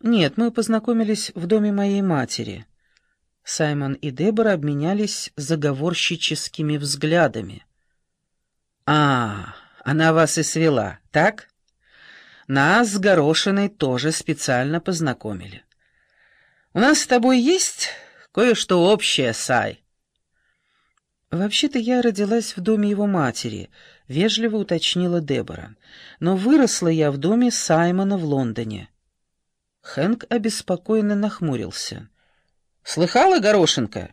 «Нет, мы познакомились в доме моей матери». Саймон и Дебора обменялись заговорщическими взглядами. «А, она вас и свела, так? Нас с Горошиной тоже специально познакомили. У нас с тобой есть кое-что общее, Сай». «Вообще-то я родилась в доме его матери», — вежливо уточнила Дебора. «Но выросла я в доме Саймона в Лондоне». Хэнк обеспокоенно нахмурился. «Слыхала, Горошенко?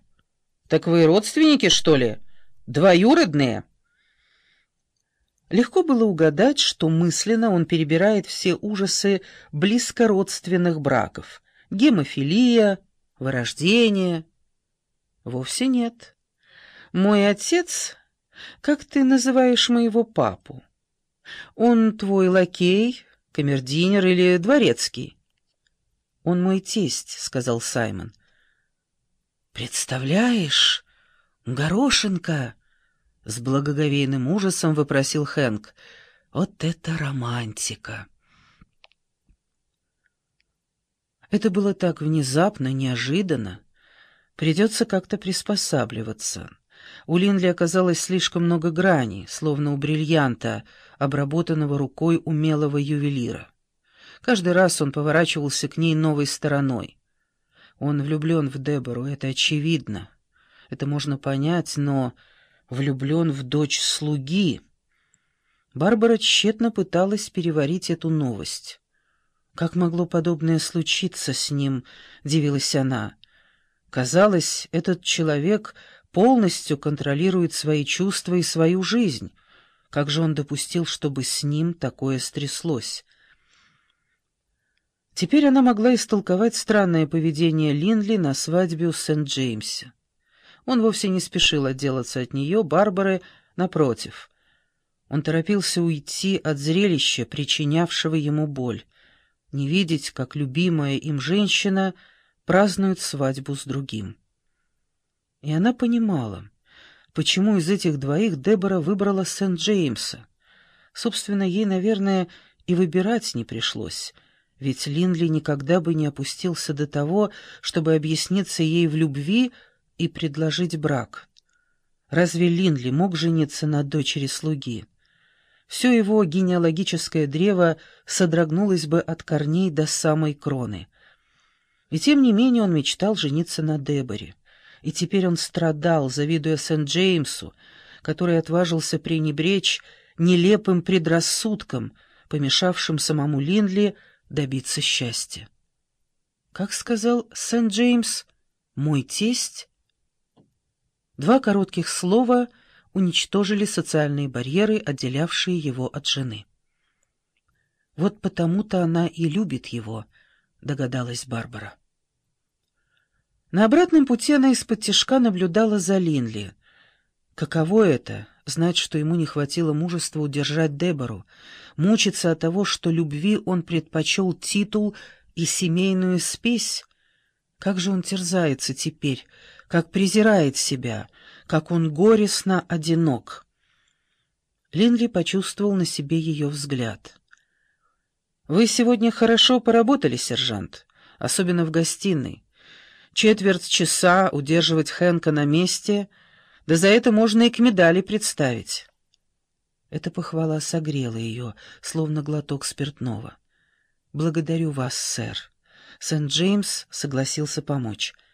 Так вы родственники, что ли? Двоюродные?» Легко было угадать, что мысленно он перебирает все ужасы близкородственных браков. Гемофилия, вырождение. Вовсе нет. Мой отец, как ты называешь моего папу? Он твой лакей, камердинер или дворецкий? Он мой тесть, сказал Саймон. Представляешь, горошинка, с благоговейным ужасом вопросил Хэнк. Вот это романтика! Это было так внезапно, неожиданно. Придется как-то приспосабливаться. У Линли оказалось слишком много граней, словно у бриллианта, обработанного рукой умелого ювелира. Каждый раз он поворачивался к ней новой стороной. Он влюблен в Дебору, это очевидно. Это можно понять, но влюблен в дочь слуги. Барбара тщетно пыталась переварить эту новость. «Как могло подобное случиться с ним?» — дивилась она. Казалось, этот человек полностью контролирует свои чувства и свою жизнь. Как же он допустил, чтобы с ним такое стряслось? Теперь она могла истолковать странное поведение Линли на свадьбе у Сент-Джеймса. Он вовсе не спешил отделаться от нее, Барбары, напротив. Он торопился уйти от зрелища, причинявшего ему боль, не видеть, как любимая им женщина празднует свадьбу с другим. И она понимала, почему из этих двоих Дебора выбрала Сент-Джеймса. Собственно, ей, наверное, и выбирать не пришлось, ведь Линли никогда бы не опустился до того, чтобы объясниться ей в любви и предложить брак. Разве Линли мог жениться на дочери слуги? Все его генеалогическое древо содрогнулось бы от корней до самой кроны. И тем не менее он мечтал жениться на Деборе и теперь он страдал, завидуя Сент-Джеймсу, который отважился пренебречь нелепым предрассудком, помешавшим самому Линдли добиться счастья. Как сказал Сент-Джеймс, «Мой тесть?» Два коротких слова уничтожили социальные барьеры, отделявшие его от жены. «Вот потому-то она и любит его», — догадалась Барбара. На обратном пути она из-под тишка наблюдала за Линли. Каково это — знать, что ему не хватило мужества удержать Дебору, мучиться от того, что любви он предпочел титул и семейную спесь? Как же он терзается теперь, как презирает себя, как он горестно одинок. Линли почувствовал на себе ее взгляд. «Вы сегодня хорошо поработали, сержант, особенно в гостиной. Четверть часа удерживать Хэнка на месте, да за это можно и к медали представить. Эта похвала согрела ее, словно глоток спиртного. «Благодарю вас, сэр». Сент-Джеймс согласился помочь.